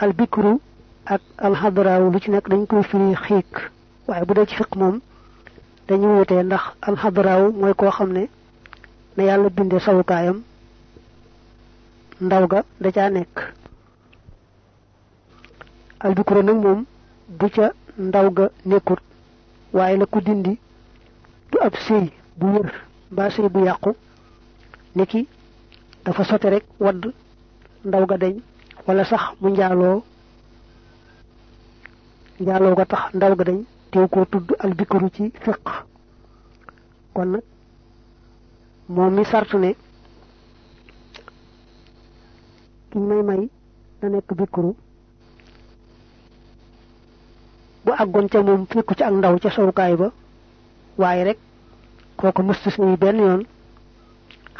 al bikru ak alxadraawu lu ci nekk dañ koy firi xiik. waaye bu dee ci fiq moom dañu wutee ndax alxadraawu mooy koo xam ne na yàlla bindee sawukaayam ndaw ga da caa nekk. Al bikru nag moom bu ca ndaw ga nekkut waaye la ko dindi du ab sëy bu wër mbaa sëy bu yàqu. Niki dafa sote rek wadd ndaw ga deñ wala sax mu njaaloo njaaloo ga tax ndaw ga dañ teew koo tudd al bikru ci fiq kon nag moom mi sart ne ki may may na nekk bikru bu àggoon ca moom fekku ci ak ndaw ca sowukaay ba waaye rek kooku mësta sëy benn yoon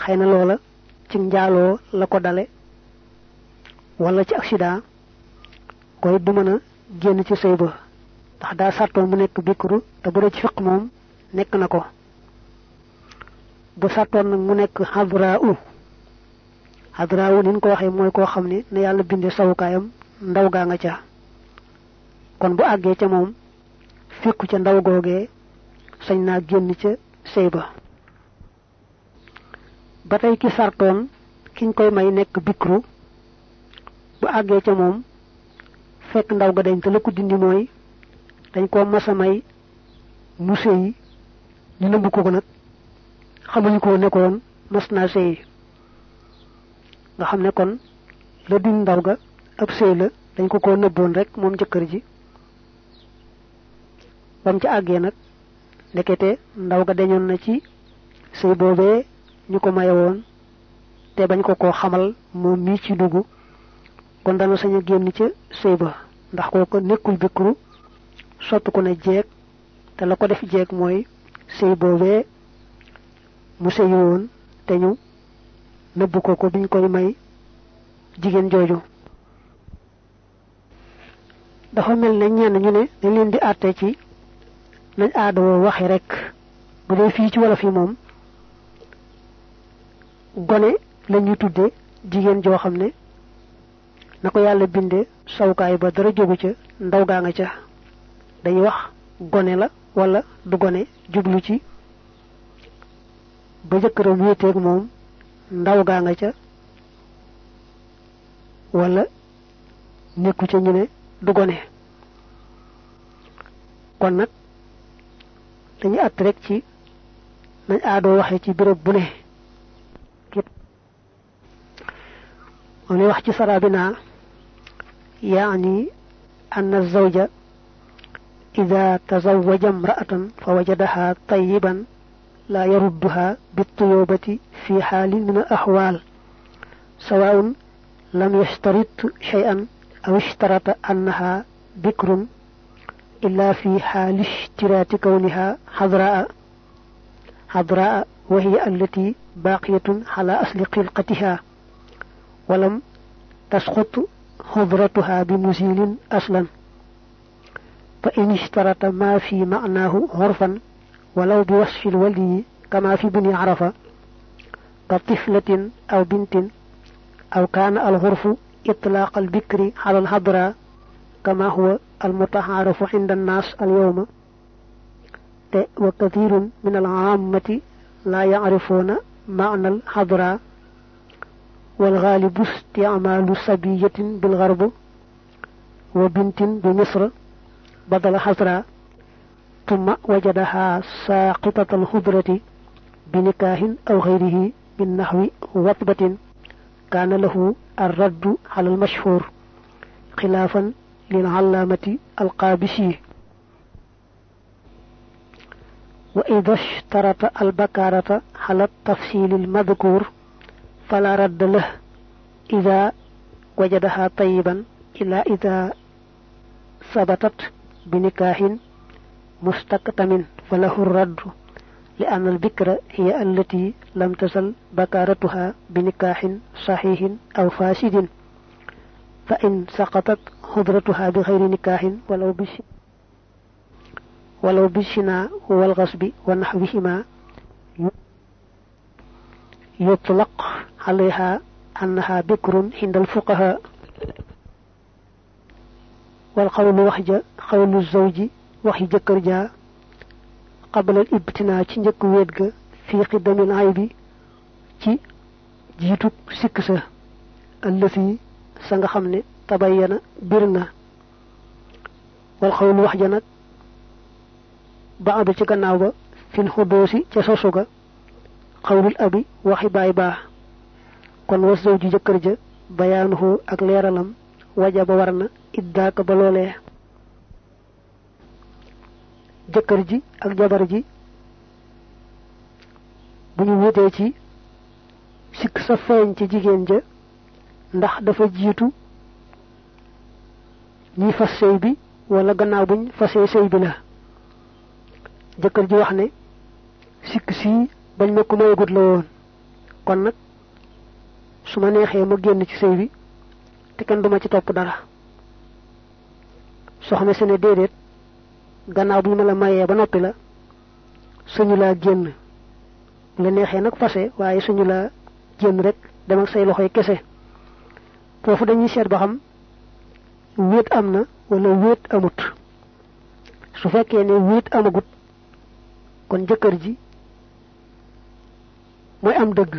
xëy na loola ci njaaloo la ko dale wala ci accident koy du mën a génn ci sëy ba. Ndax daa sartoon mu nekk bikru te bu dee ci fiq moom nekk na ko. Bu sartoon nag mu nekk hadra u hadra u ni ko waxee mooy koo xam ne na yàlla binde sawukaayam ndaw gaa nga ca. Kon bu àggee ca moom fekku ca ndaw googee sañ naa génn ca sëy ba. Ki kiñ koy may nekk bikru bu àggee ca moom fekk ndaw ga dañ te la ko dindi mooy dañ ko masa may mu sëy ñu nëmb ko ko nag. Xamuñu ko nekkoon mas naa sëy. Nga xam ne kon la din ndaw ga ab sëy la dañ ko ko nëbboon rek moom jëkkër ji bam ci àggee nag ndekete ndaw ga dañoon na ci sëy boobee ñu ko maye woon te bañ ko ko xamal moom mii ci dugg kon dana sañ a génn ca sëy ba. ndax kooko nekkul bikru soppi ko ne jeeg te la ko def jeeg mooy sëy boobee mu sëyi woon te ñu nëbb ko ko biñ koy may jigéen jooju. dafa mel ne ñenn ñu ne dañ leen di àtte ci nañ aadawoo waxe rek. bu dee fii ci wolof yi moom gone la ñu tudde jigéen joo xam ne na ko yàlla binde sawkaay ba dara jógu ca ndaw gaa nga ca. Dañuy wax gone la wala du gone jublu ci. Ba jëkkëram wéeteeg moom ndaw gaa nga ca. Wala nekku ca ñu ne du gone. Kon nag dañuy àtt rek ci nañ aadoo waxe ci béréb bu ne. Wax ci sarabina يعني أن الزوج إذا تزوج امرأة فوجدها طيبا لا يردها بالطيوبة في حال من الأحوال سواء لم يشترط شيئا أو اشترط أنها بكر إلا في حال اشتراط كونها حضراء حضراء وهي التي باقية على أصل قلقتها ولم تسقط حضرتها بمزيل أصلا. فإن اشترط ما في معناه عرفا ولو بوصف الولي كما في بني عرفة كطفلة أو بنت أو كان الغرف إطلاق البكر على الحضرة كما هو المتعارف عند الناس اليوم. وكثير من العامة لا يعرفون معنى الحضرة والغالب استعمال صبية بالغرب وبنت بمصر. بدل حضرة ثم وجدها ساقطة الخضرة بنكاه أو غيره من نحو وطبة. كان له الرد على المشهور خلافا للعلامة القابسي وإذا اشترط البكارة على التفصيل المذكور فلا رد له إذا وجدها طيبا إلا إذا ثبتت بنكاح مستقتم فله الرد لأن البكر هي التي لم تزل بكارتها بنكاح صحيح أو فاسد. فإن سقطت خضرتها بغير نكاح ولو بش ولو بالشنا والغصب ونحوهما يطلق عليها أنها بكر عند الفقهاء. والقول وحجة قول الزوج وحي جكر جا قبل الإبتناء تنجك ويدك في قدم العيب تي جيتك سكسة. التي سنغ خمني تبين برنا. والقول وحجة نك بعد تكناوبا في الحدوث تسوسك قول الأبي وحي باي باه ba ba kon was zawju jëkkër ja bayaanuhu ak leeralam wajaba war na iddaaka ba loolee jëkkër ji ak jabar ji bu ñu wutee ci sikk sa feeñ ci jigéen ja ndax dafa jiitu ñi fas sëy bi wala gannaaw buñ fasee sëy bi la. Jëkkër ji wax ne sikk sii bañ ma ko mayagut la woon. Kon nag su ma neexee ma génn ci sëy bi te kenn duma ci topp dara. Soxna si ne déedéet gannaaw bu ma la mayee ba noppi la suñu laa génn. La neexee nag fase waaye suñu laa génn rek dem ak say loxoy kese. Foofu dañuy seet ba xam wéet am na wala wéet amut. Su fekkee ne wéet amagut kon jëkkër ji mooy am dëgg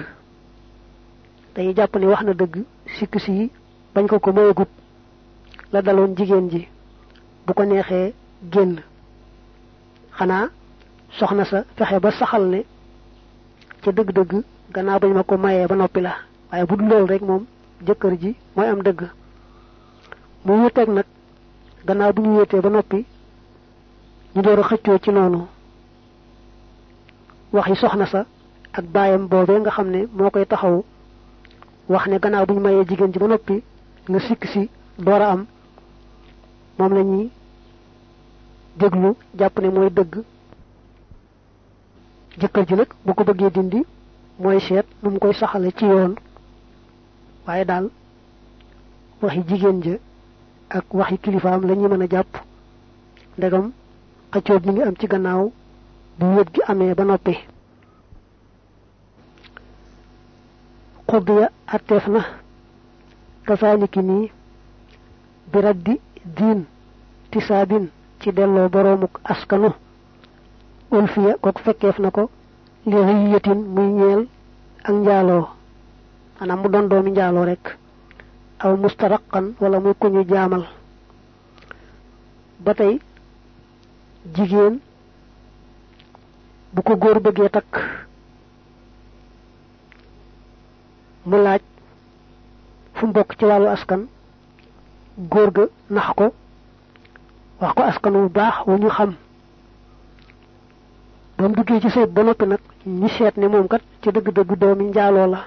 dañuy jàpp ne wax na dëgg sikk si bañ ko ko mayagut la daloon jigéen ji bu ko neexee génn. Xanaa soxna sa fexe ba saxal ne ca dëgg-dëgg gannaaw bañ ma ko mayee ba noppi la. Waaye bu dul rek moom jëkkër ji mooy am dëgg. Mu wuteeg nag gannaaw bu ñu wéetee ba noppi ñu door a xëccoo ci noonu. Soxna sa ak baayam boobee nga xam ne moo koy taxaw wax ne gannaaw bu ñu mayee jigéen ji ba noppi nga sikk si door a am. Moom la ñuy déglu jàpp ne mooy dëgg. Jëkkër ji nag bu ko bëggee dindi mooy seet nu mu koy saxale ci yoon. Waaye daal waxi jigéen ja ak waxi kilifaam la ñuy mën a jàpp. Ndegam xëccoo bi ngi am ci gannaaw bu gi amee ba noppi xuddiya atteef na kasaaniki nii bi raddi diin tisaabin ci delloo boroomuk askanu ulfiya kook fekkeef na ko li riyatin muy ñeel ak njaaloo. Maanaam mu doon doomi njaaloo rek. Aw mustaraqan wala muy kuñu jaamal. Ba tey jigéen bu ko góor bëggee takk mu laaj fu mbokk ci wàllu askan. Góor ga nax ko wax ko askan wu baax wu ñu xam. Ba mu duggee ci sëy ba noppi nag ñi seet ne moom kat ci dëgg-dëgg doomi njaaloo la.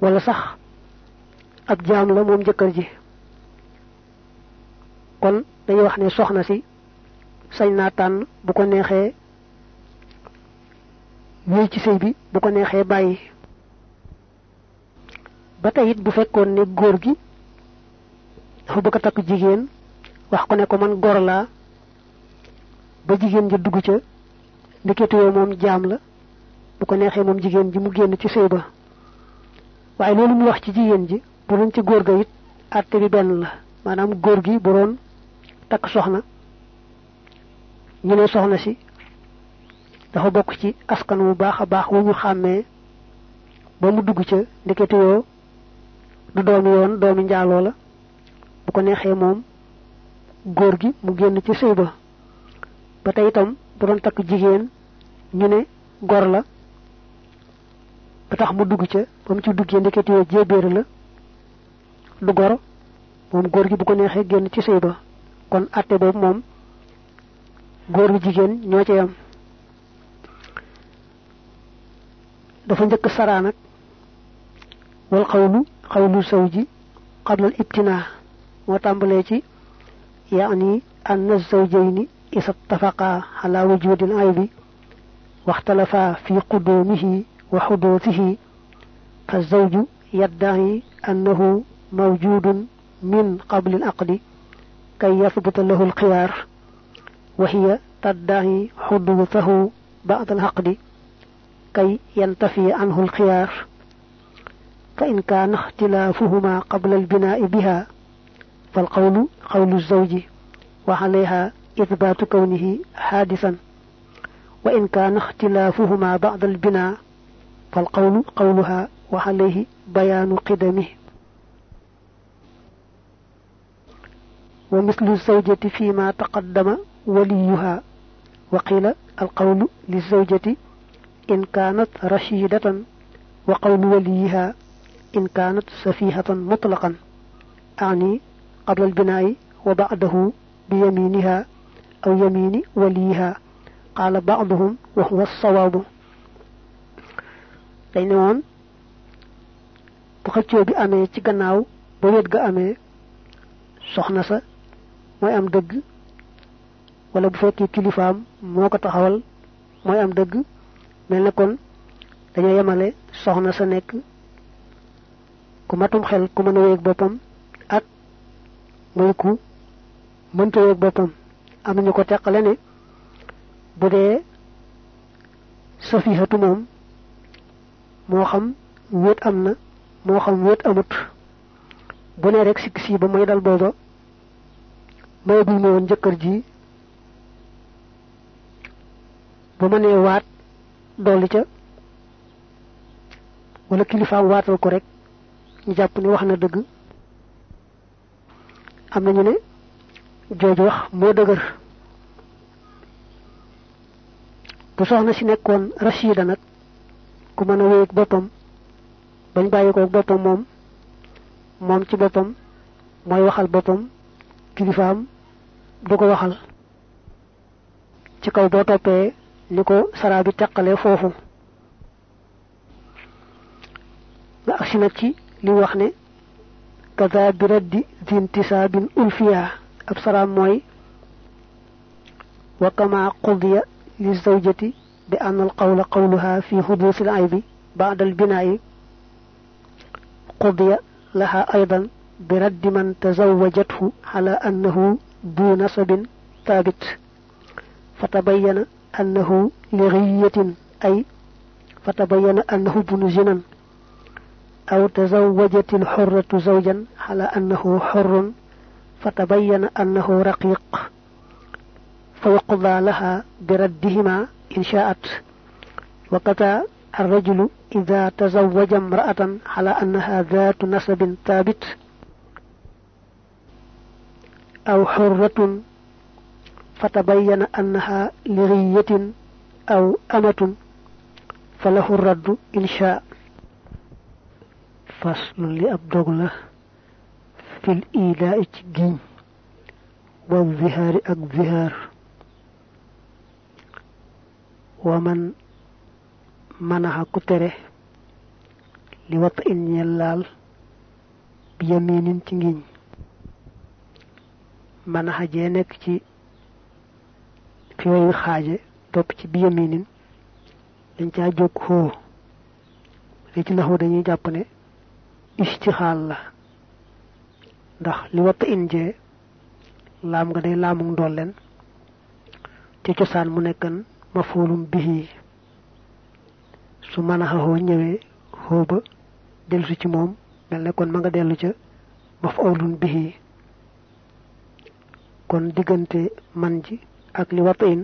Wala sax ab jaam la moom jëkkër ji. Kon dañuy wax ne soxna si sañ naa tànn bu ko neexee wéy ci sëy bi bu ko neexee bàyyi ba tey it bu fekkoon ne góor gi dafa bëgg a takk jigéen wax ko ne ko man gor laa ba jigéen ji dugg ca ndekete yoo moom jaam la bu ko neexee moom jigéen ji mu génn ci sëy ba. Waaye loolu mu wax ci jigéen ji bu doon ci góor ga it àtte bi benn la maanaam góor gi bu doon takk soxna ñu ne soxna si dafa bokk ci askan wu baax a baax wu ñu xàmmee ba mu dugg ca yoo du doomi yoon doomi njaaloo la. Bu ko neexee moom góor gi mu génn ci sëy ba. Ba tey itam bu doon takk jigéen ñu ne gor la. Ba tax mu dugg ca ba mu ci duggee ndekete yoo jéebéer la. Du gor moom góor gi bu ko neexee génn ci sëy ba. Kon àtte boobu moom góor gi jigéen ñoo ci yam. Dafa njëkk saraa nag. Wal xawlu قول الزوج قبل الابتناء وتمبلي يعني أن الزوجين إذا اتفقا على وجود العيب واختلفا في قدومه وحدوثه فالزوج يدعي أنه موجود من قبل العقد كي يثبت له الخيار وهي تدعي حدوثه بعد العقد كي ينتفي عنه الخيار فإن كان اختلافهما قبل البناء بها فالقول قول الزوج وعليها إثبات كونه حادثا. وإن كان اختلافهما بعد البناء فالقول قولها وعليه بيان قدمه. ومثل الزوجة فيما تقدم وليها. وقيل القول للزوجة إن كانت رشيدة وقول وليها إن كانت سفيهة مطلقا. أعني قبل البناء وبعده بيمينها أو يمين وليها. قال بعضهم وهو الصواب. لأنهم نعم، بخلتوا بأمي تغناو بويد أمي soxna sa moy am deug wala bu fekke kilifa am moko taxawal moy am deug melne kon dañu yamale soxna sa nek ku matum xel ku mën a wéeg boppam ak muy ku mënta wéeg boppam. Am nañu ko teqale ne bu dee safihatu moom moo xam wéet am na moo xam wéet amut. Bu ne rek sikk sii ba may dal booba mayagul ma woon jëkkër ji bu ma nee waat dolli ca wala kilifaam waatal ko rek ñu jàpp ni wax na dëgg am nañu ne jooju wax moo dëgër bu soxna si nekkoon rachida nag ku mën a wéeg boppam bañ bàyyi ko boppam moom moom ci boppam mooy waxal boppam kilifaam du ko waxal. Ci kaw boo toppee ni ko saraa bi ci li wax ne kaza bi raddi zintisaabin ulfiya ab saraam mooy wa kama qudiya li zawjati bi anna al qawla qawluha fi xuduusi al aybi ba'da al binaa'i qudiya laha aydan bi raddi man tazawwajathu ala annahu du nasabin thabit فتبين أنه لغية أي فتبين أنه ابن زنا أو تزوجت الحرة زوجا على أنه حر فتبين أنه رقيق. فيقضى لها بردهما إن شاءت. وكذا الرجل إذا تزوج امرأة على أنها ذات نسب ثابت. أو حرة فتبين أنها لغية أو أمة فله الرد إن شاء. فصل لأبدغ في الإيلاء تجين والظهار الظهار ومن منع كتره لوطئ يلال بيمين تجين منع جينك تي fi wayu xaaje topp ci bi yaminin dañ caa jóg xoo li ci naxu dañuy jàpp ne Istixaal la ndax li watt injee laam nga day laamug ndolleen. Ci cosaan mu nekkan mafuulum bihi. Su mën a xaxoo ñëwee xoo ba ci kon ma nga dellu bihi. Kon diggante man ji ak li in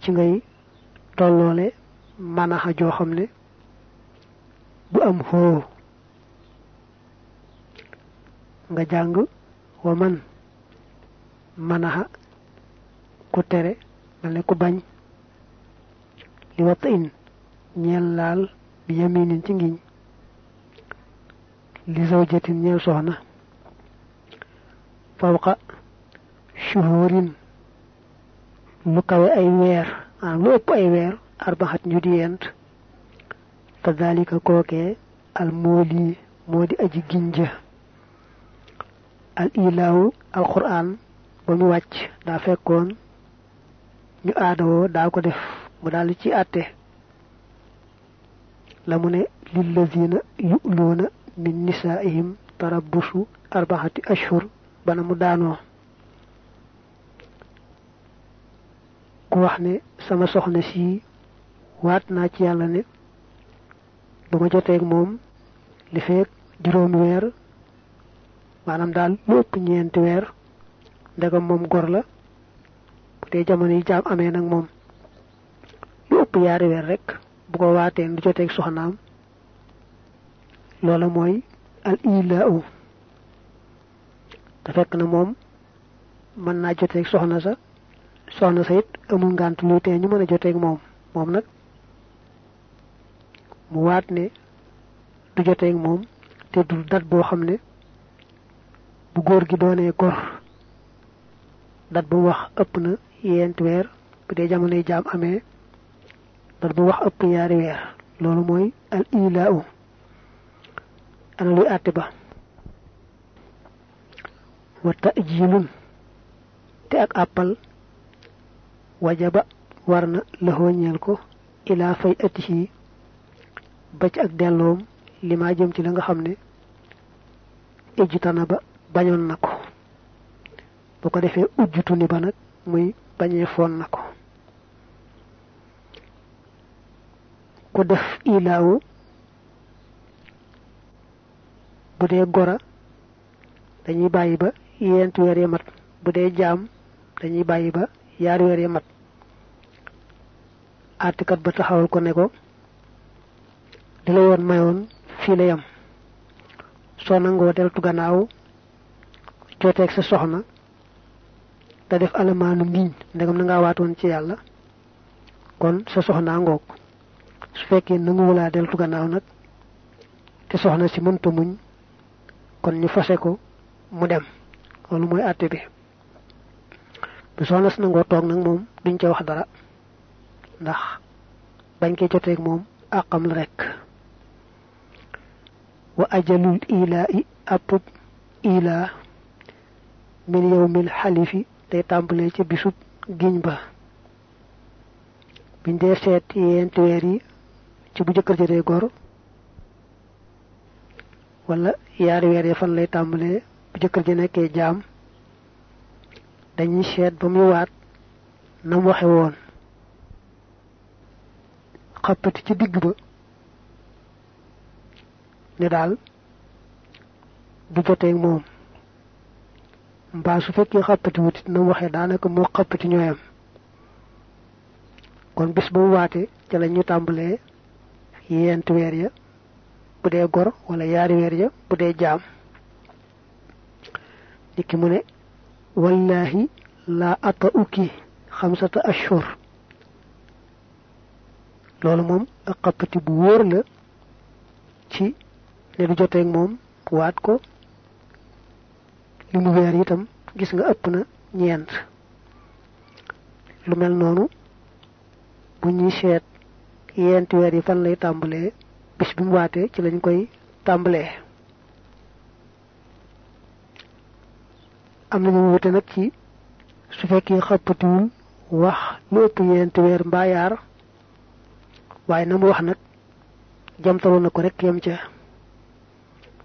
ci ngay tolloole manaxa joo xam du am xoo nga jàng wa man manaxa ku tere mel ne ku bañ. Li wat in ñeel laal bi yaminin ci ngiñ. Li zawjatin ñeel soxna. Fawqa shuhurin lu kawe ay weer maanaam lu ëpp ay weer arbaxat ñu di yent. Al mooli moo di aji ginja al ilaawu al quraan ba mu wàcc daa fekkoon ñu aadawoo daa ko def mu daal ci àtte. La mu ne lillazina yu'luuna min nisaa'ihim tarabbusu arbaxati ashhur bana mu daanoo. Ku wax ne sama soxna si waat naa ci yàlla ne du ma moom li juróomi weer maanaam daal lu ëpp ñeenti weer ndegam moom gor la. Bu dee jamono yi jaam amee nag moom lu ëpp yaari rek bu ko waatee du joteeg soxnaam. Loola mooy al ilaau te fekk na moom mën naa joteeg soxna sa soxna sa it amul ngànt luy tee ñu a joteeg moom. Moom nag mu waat ne du joteeg moom te dul dat boo xam bu góor gi doonee gor. Dat bu wax ëpp na yent weer bu dee jamonoy jaam amee dat bu wax ëpp ñaari weer. Loolu mooy al ilaau ana luy àtte ba. Wa ta'jilun te ak àppal wajaba war na laxoo ñeel ko ilaa fay atihi ba ci ak delloom li ma jëm ci la nga xam ne ba bañoon na ko. Bu ko defee ujjutu ni ba nag muy bañee foon na ko. Def ilaawu bu gora dañuy ba yent weer ya mat. Bu dee jaam dañuy ba yaari weer ya mat. Àttikat ba taxawal ko ne ko di la yoon la yam nangoo gannaaw joteeg sa soxna te def alamaanu ngiñ ndegam na waatoon ci yàlla kon sa soxnaa ngoog. Su fekkee nanguwulaa deltu gannaaw nag te soxna si mënta muñ kon ñu fase ko mu dem. Loolu mooy àtte bi. Bu soxna si nangoo toog nag moom duñ ca wax dara ndax bañ la rek. Wa ajalul ilaa i ilaa min yawmil xalifi day tàmbalee ca bisub giñ ba. Biñ dee seet yeenti weer yi ci bu jëkkër jëdee gor wala yaari weer yi fan lay tàmbalee bu jëkkër ji nekkee jaam dañuy seet ba muy waat nam waxe woon. Xappati ci digg ba ne daal du joteeg moom mbaa su fekkee xappati wutit nam waxe daanaka moo xappati ñooyam. Kon bis ba mu waate ca la ñu tàmbalee yent weer ya bu dee gor wala yaari ya bu dee jaam. Mu ne wallahi laa ata xamsata ashhur. Loolu moom ak xappati bu wóor la ci ne du joteeg moom waat ko li mu weer itam gis nga ëpp na ñeent. Lu mel noonu bu ñuy seet yenti weer yi fan lay tàmbalee bis bi mu waatee ci lañ koy tàmbalee. Am nañu wute nag ci su fekkee xappatiwul wax lu ëpp yenti weer mbaa yaar waaye na mu wax nag jamtalu na ko rek yem ca.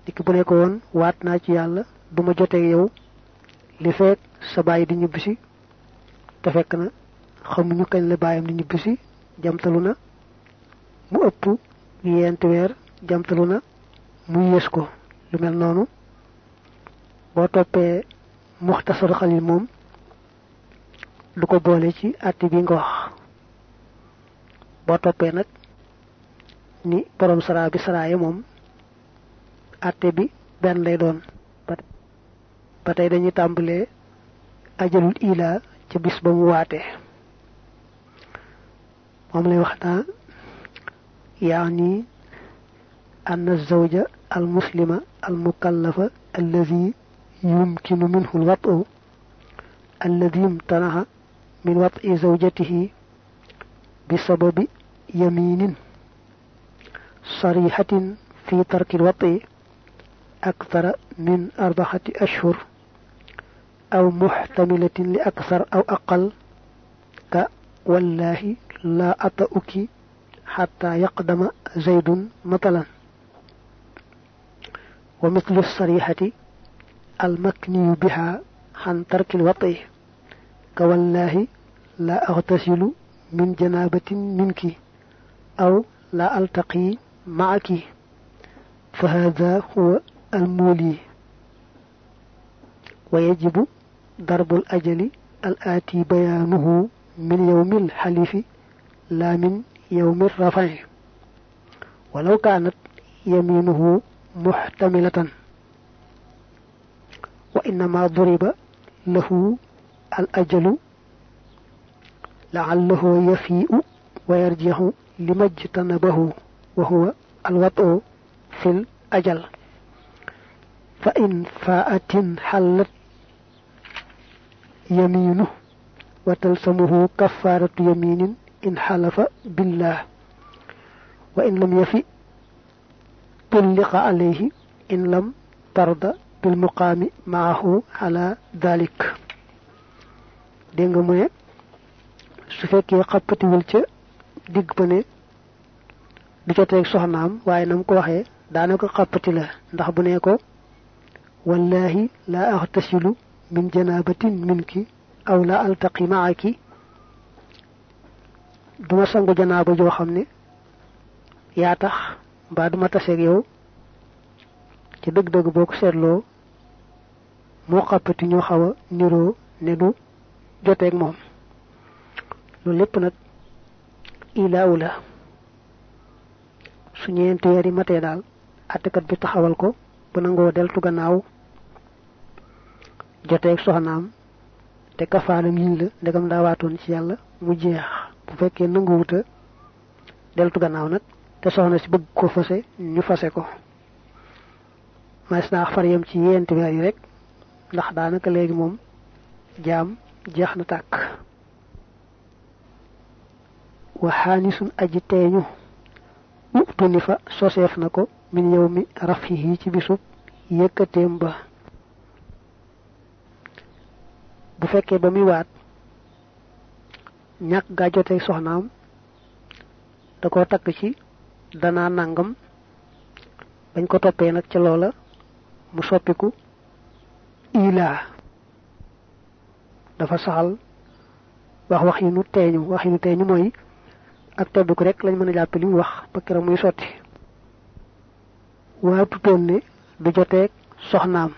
Dikk bu ne ko woon waat naa ci yàlla du ma joteeg yow li fekk sa bàyyi di ñibbisi te fekk na xamuñu kañ la bàyyam di na mu ëpp yent weer jamtalu na mu yées ko. Lu mel noonu boo toppee muxtasar xalil moom du ko boole ci àtti bi nga wax. Boo toppee nag ni borom saraa bi saraaye moom àtte bi benn lay doon ba tey dañuy tàmbalee ajalul ilaa ca bis ba mu waatee moom lay wax naa yaani أن الزوج المسلم المكلف الذي يمكن منه الوطء الذي امتنع من وطء زوجته بسبب يمين صريحة في ترك الوطء أكثر من أربعة أشهر أو محتملة لأكثر أو أقل ك والله لا أطأك حتى يقدم زيد مثلا. ومثل الصريحة المكني بها عن ترك الوطء كوالله لا أغتسل من جنابة منك أو لا ألتقي معك. فهذا هو المولي. ويجب ضرب الأجل الآتي بيانه من يوم الحليف لا من يوم الرفع ولو كانت يمينه محتملة وإنما ضرب له الأجل لعله يفيء ويرجع لما اجتنبه وهو الوطء في الأجل فإن فاءت حلت يمينه وتلسمه كفارة يمين إن حلف بالله وإن لم يفي طلق عليه إن لم ترضى بالمقام معه على ذلك. دينغ موني سوفيك يقبت ولتا ديغ بني ديجا تريك سوحنام واي نام كو واخي دانا كو قبتي لا ندخ بني كو والله لا اغتسل min janabatin minki aw la altaqi maaki. Duma sangu janaaba joo xam ne yaa tax mbaa duma taseeg yow. Ci dëgg-dëgg boo ko seetloo moo xappati ñoo xaw a niroo ne du joteeg moom. Loolu lépp nag ilaawu la. Su bi taxawal ko bu deltu gannaaw joteeg soxnaam te kafaalam yiñ la ndegam daa waatoon ci yàlla mu jeex. Bu fekkee nanguwuta deltu gannaaw nag te soxna si bëgg ko fase ñu fase ko. Mas naa far yem ci yenti weer yi rek ndax daanaka léegi moom jaam jeex na tàkk. Waxaanisun aji teeñu utuni fa min yow rafihi ci bisub ba bu fekkee ba muy waat ñàkk gaa jotee soxnaam da ko takk ci danaa nangam bañ ko toppee nag ca loola mu soppiku ilaa. Dafa saxal wax wax yi nu teeñu wax yi nu teeñu mooy ak rek lañ mën a jàppe li wax ba muy waatutoon ne du soxnaam.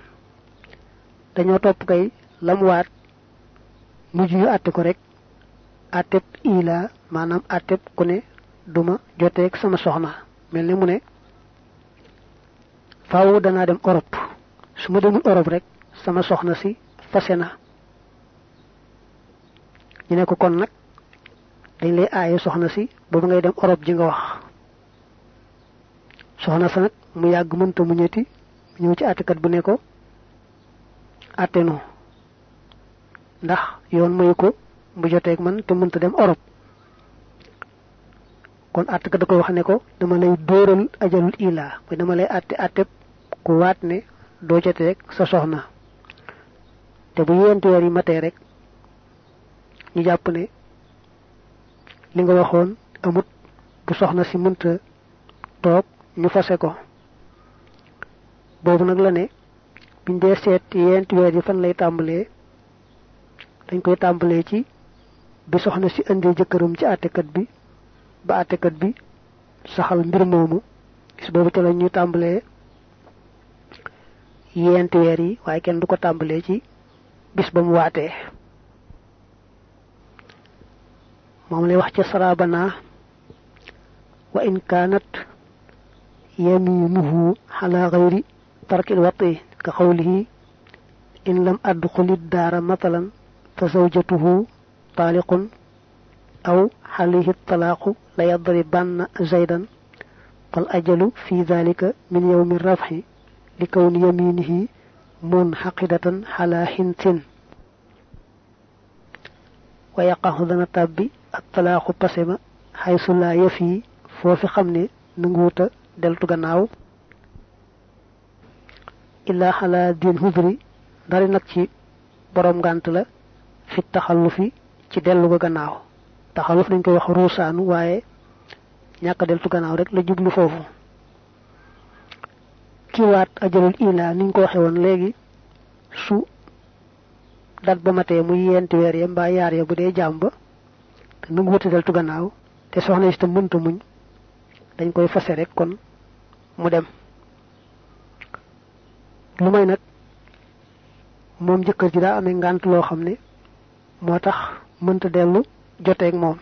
Dañoo topp kay lam waat mujj ñu àtte ko rek. Àtteb ila maanaam àtteb ku ne duma joteeg sama soxna. Mel ne mu ne faaw danaa dem Europe. Su ma demul Europe rek sama soxna si fase na. Ñu ne ko kon nag dañ lay aaye soxna si boobu ngay dem Europe ji nga wax. Soxna sa nag mu yàgg mënta mu ñetti ñëw ci àttekat bu ne ko àttenu ndax yoon mayu ko bu joteeg man te mënta dem Europe. Kon àttekat da koy wax ne ko dama lay dóoral ajalul ilaa mooy dama lay àtte àtteb ku waat ne doo joteeg sa soxna. Te bu yenti weer yi matee rek ñu jàpp ne li nga waxoon amut bu soxna si mënta toog ñu fase ko. Boobu nag la ne biñ dee seet yenti weer yi fan lay tàmbalee dañ koy tàmbalee ci bi soxna si indee jëkkëram ci àttekat bi ba àttekat bi saxal mbir moomu. Gis boobu ca la ñuy tàmbalee yenti weer yi waaye kenn du ko tàmbalee ci bis ba mu waatee. Moom lay wax ca sarabana wa in kaanat yaminuhu ala gayri tarkil wati ka xawlihi in lam adxuli daara matalan fa zawjatuhu taaliqun aw xalayhi talaaqu la yadribanna zaydan fal ajalu fi dalika min yowmi rafxi li kawni yaminihi munxaqidatan xala xintin wa yaqaxu dana tàbbi ak talaaxu pasema xaysu laa yëf yi foofi xam ne nanguwuta deltu gannaaw fi taxallufi ci dellu ga gannaaw. Taxalluf dañ koy wax ruusaanu waaye ñàkk deltu gannaaw rek la jublu foofu. Ki waat ajalul ilaa niñ ko waxe woon léegi su dat ba matee muy yenti weer ya mbaa yaar ya bu dee jaam ba te nu ngi wuti deltu gannaaw te soxna si tam mënta muñ dañ koy fase rek kon mu dem. Lu may nag moom ji daa amee ngànt loo xam moo tax mënta dellu joteeg moom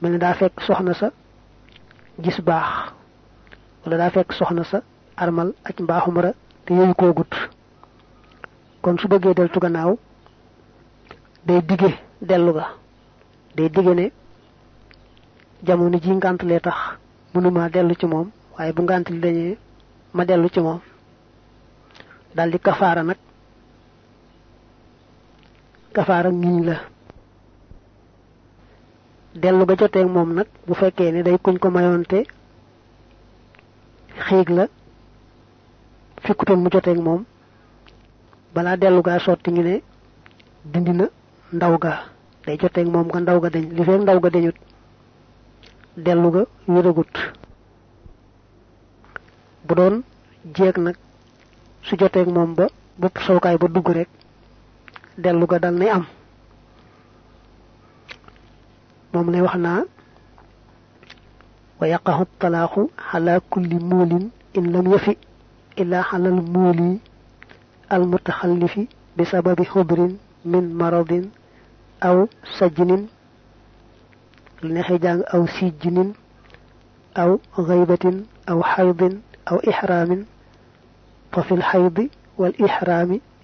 mel ni daa fekk soxna sa gis baax wala daa fekk soxna sa armal ak mbaaxumara te yooyu koo gut. Kon su bëggee deltu gannaaw day digge dellu ga. Day digge ne jamono ji ngànt lee tax mënuma dellu ci moom waaye bu ngànt li dañee ma dellu ci moom. Daldi kafaara nag kafaara ngiñ la. Dellu ga joteeg moom nag bu fekkee ne day kuñ ko mayoonte xiig la fikkutoon mu joteeg moom balaa dellu gaa sotti ñu ne dindi na ndaw ga. Day joteeg moom nga ndaw ga deñ li fekk ndaw ga deñut dellu ga wéragut. Bu doon jeeg nag su joteeg moom ba bopp sowkaay ba dugg rek dellu ga dal nay am moom lay wax naa wa yaqahu talaaxu ala kulli muulin in lam yafi illa xalal muuli al mutaxallifi bi sababi xubrin min maradin aw sajnin lu neexee jàng aw sijnin aw xaybatin aw xaydin aw ixraamin fa fi lxaydi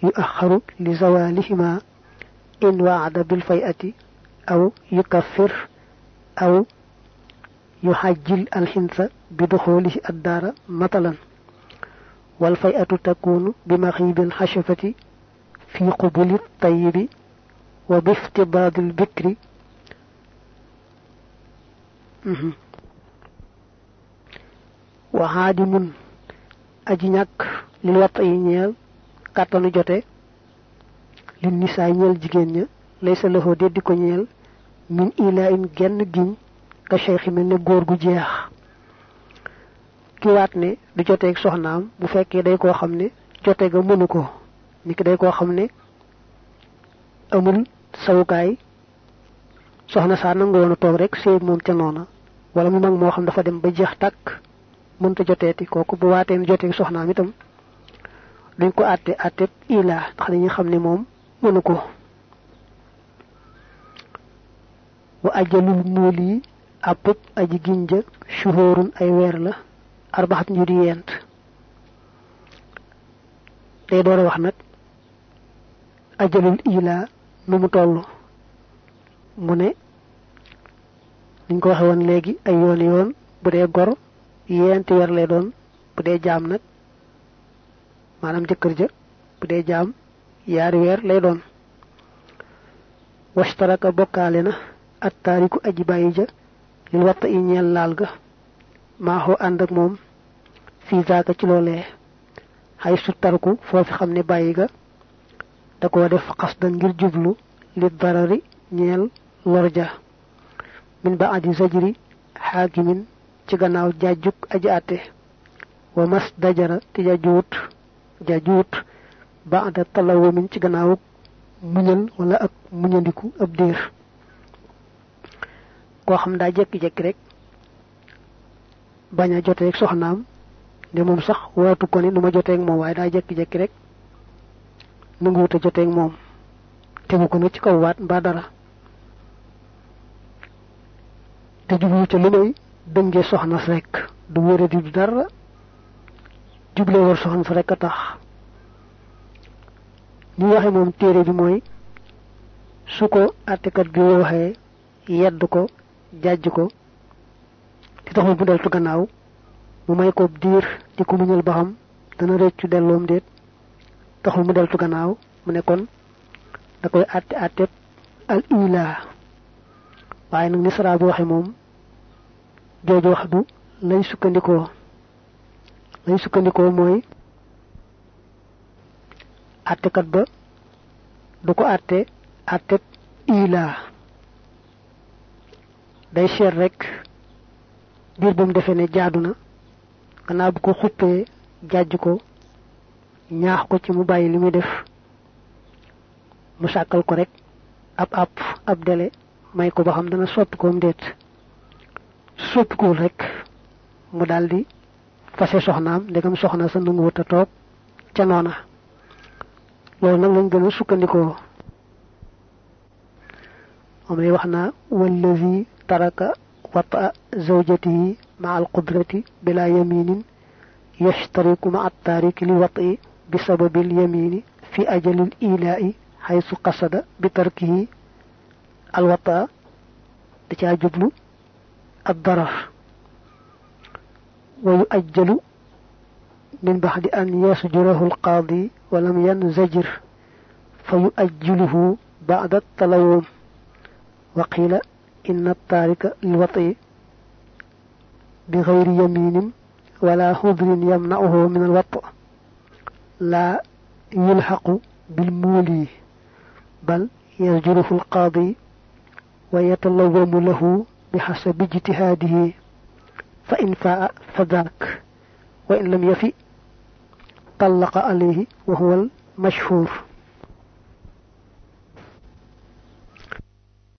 يؤخر لزوالهما إن وعد بالفيئة أو يكفر أو يحجل الحنث بدخوله الدار مثلا. والفيئة تكون بمخيب الحشفة في قبل الطيب وبافتضاد البكر. وعادم أجنك للوطئ kàttanu jote li nisaa ñeel jigéen ña lay sa loxo deddi ko ñeel min ila in genn giñ ka cheikh mel ne góor gu jeex. Ki waat ne du joteeg soxnaam bu fekkee day koo xam ne jote ga mënu ko niki day koo xam ne amul sawukaay soxna saa nangu woon a toog rek séeg moom ca noona wala mu mag moo xam dafa dem ba jeex tàkk mënta joteeti kooku bu joteeg soxnaam itam duñ ko àtte àtte ilaa ndax dañuy xam ne mënu ko. Wa ajalul muul yi aji ginja shuhurun ay weer la arbaxat ñu di yent day door a wax nag ajalul ila nu mu toll? Mu ne niñ ko waxe ay yoon yoon bu gor weer lay doon bu maanaam jëkkër ja bu dee jaam yaari weer lay doon. Washtaraka bokkaale na at taariku aji bàyyi ja lil watta i ñeel laal ga. Maaxoo ànd ak moom fii zaaka ci loolee. Xay su tarku foofi xam ne bàyyi ga da koo def xasda ngir jublu li darari ñeel lorja min ba adi zajri xaakimin ci gannaaw jajjuk aji àtte. Wa mas dajara jajuut ba ada talawamin ci gannaaw muñal wala ak muñandiku ab diir. Koo xam daa jekki-jekki rek bañ a joteeg soxnaam ne moom sax waatu ko ni nu ma joteeg moom waaye daa jekki-jekki rek nanguwut a joteeg moom. Tegu ko na ci kaw waat mbaa dara. Te jublu ca lu may dëngee rek du wéradi du dara juble war soxna sa rek tax ni waxe moom téere bi mooy su ko àttekat bi waxee yedd ko jàjj ko di taxul mu deltu gannaaw mu may ko diir di ko muñal dana rëccu delloom déet taxul mu deltu gannaaw mu ne kon da koy àtte àtte al ila. Waaye nag ni sara bi waxe moom jooju wax du lay lay sukkandikoo mooy àttekat ba du ko àtte àtte ila. Day seet rek biir ba mu defee ne jaadu bu ko xuppee jàjj ko ñaax ko ci mu bàyyi li def mu sàkkal ko rek ab ab ab dele may ko ba xam dana soppi koom déet. Soppikuwul rek mu daldi fase soxnaam ndegam soxna sa nanguwut a toog ca noona loolu nag lañ gën a sukkandikoo moom lay wax naa wallazi taraka wata zawjatihi ma al qudrati bila yaminin yashtariku ma at tariki li wati بسبب اليمين في أجل الإيلاء حيث قصد بتركه الوطاء تجاجبل الضرر ويؤجل من بعد أن يسجره القاضي ولم ينزجر فيؤجله بعد التلوم. وقيل إن التارك للوطي بغير يمين ولا هدر يمنعه من الوطأ لا يلحق بالمولي بل يزجره القاضي ويتلوم له بحسب اجتهاده. فإن فاء فذاك وإن لم يفي طلق عليه وهو المشهور.